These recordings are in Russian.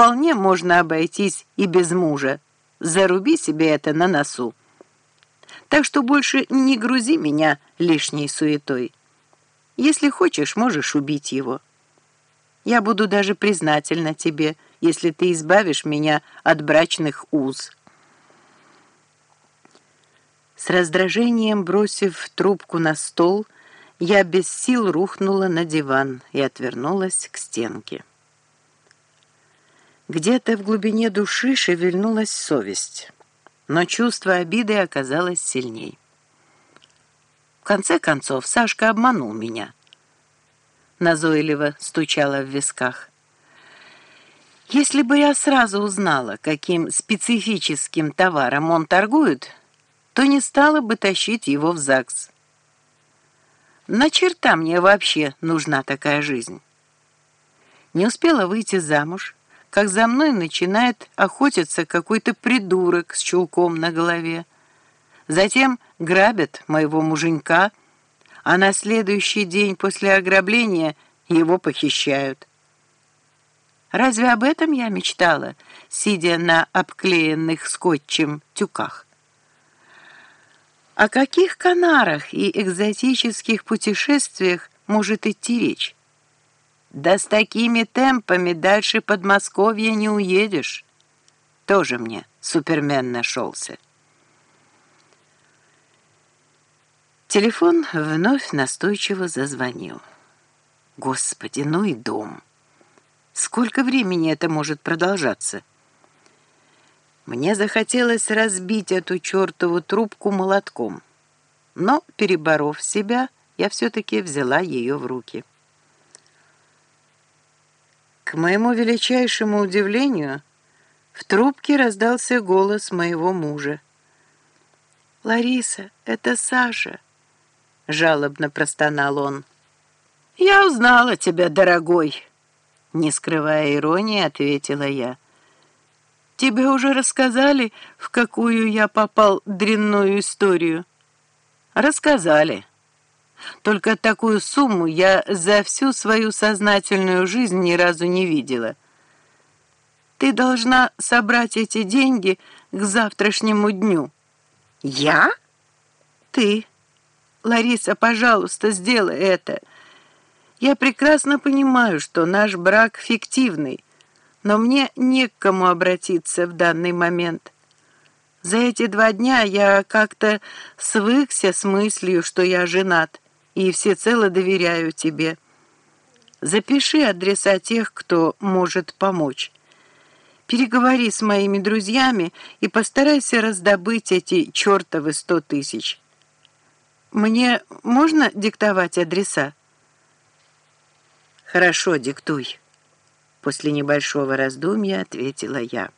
вполне можно обойтись и без мужа. Заруби себе это на носу. Так что больше не грузи меня лишней суетой. Если хочешь, можешь убить его. Я буду даже признательна тебе, если ты избавишь меня от брачных уз». С раздражением бросив трубку на стол, я без сил рухнула на диван и отвернулась к стенке. Где-то в глубине души шевельнулась совесть, но чувство обиды оказалось сильней. В конце концов, Сашка обманул меня. Назойливо стучала в висках. Если бы я сразу узнала, каким специфическим товаром он торгует, то не стала бы тащить его в ЗАГС. На черта мне вообще нужна такая жизнь. Не успела выйти замуж, как за мной начинает охотиться какой-то придурок с чулком на голове. Затем грабят моего муженька, а на следующий день после ограбления его похищают. Разве об этом я мечтала, сидя на обклеенных скотчем тюках? О каких канарах и экзотических путешествиях может идти речь? Да с такими темпами дальше Подмосковья не уедешь. Тоже мне супермен нашелся. Телефон вновь настойчиво зазвонил. Господи, ну и дом. Сколько времени это может продолжаться? Мне захотелось разбить эту чертову трубку молотком. Но, переборов себя, я все-таки взяла ее в руки. К моему величайшему удивлению, в трубке раздался голос моего мужа. «Лариса, это Саша!» — жалобно простонал он. «Я узнала тебя, дорогой!» Не скрывая иронии, ответила я. Тебе уже рассказали, в какую я попал дрянную историю? Рассказали. Только такую сумму я за всю свою сознательную жизнь ни разу не видела. Ты должна собрать эти деньги к завтрашнему дню. Я? Ты. Лариса, пожалуйста, сделай это. Я прекрасно понимаю, что наш брак фиктивный, но мне не к кому обратиться в данный момент. За эти два дня я как-то свыкся с мыслью, что я женат, и всецело доверяю тебе. Запиши адреса тех, кто может помочь. Переговори с моими друзьями и постарайся раздобыть эти чертовы сто тысяч. Мне можно диктовать адреса? Хорошо, диктуй. После небольшого раздумья ответила я.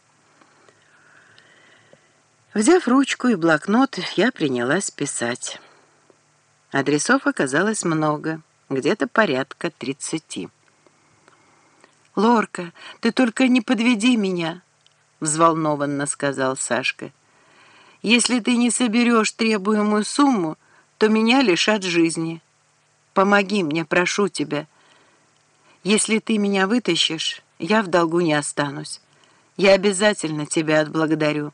Взяв ручку и блокнот, я принялась писать. Адресов оказалось много, где-то порядка тридцати. «Лорка, ты только не подведи меня!» — взволнованно сказал Сашка. «Если ты не соберешь требуемую сумму, то меня лишат жизни. Помоги мне, прошу тебя». Если ты меня вытащишь, я в долгу не останусь. Я обязательно тебя отблагодарю.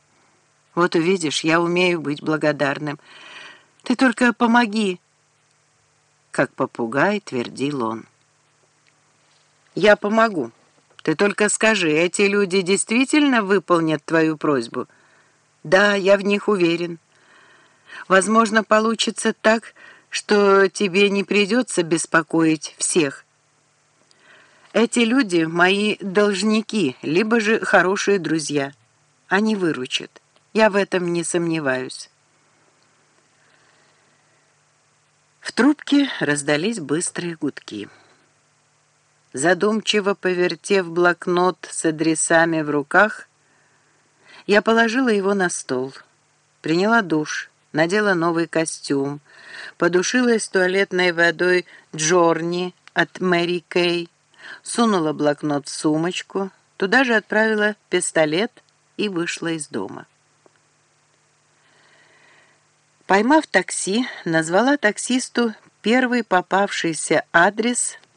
Вот увидишь, я умею быть благодарным. Ты только помоги!» Как попугай твердил он. «Я помогу. Ты только скажи, эти люди действительно выполнят твою просьбу?» «Да, я в них уверен. Возможно, получится так, что тебе не придется беспокоить всех». Эти люди мои должники, либо же хорошие друзья. Они выручат. Я в этом не сомневаюсь. В трубке раздались быстрые гудки. Задумчиво повертев блокнот с адресами в руках, я положила его на стол, приняла душ, надела новый костюм, подушилась туалетной водой Джорни от Мэри Кей, сунула блокнот в сумочку, туда же отправила пистолет и вышла из дома. Поймав такси, назвала таксисту первый попавшийся адрес